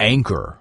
Anchor.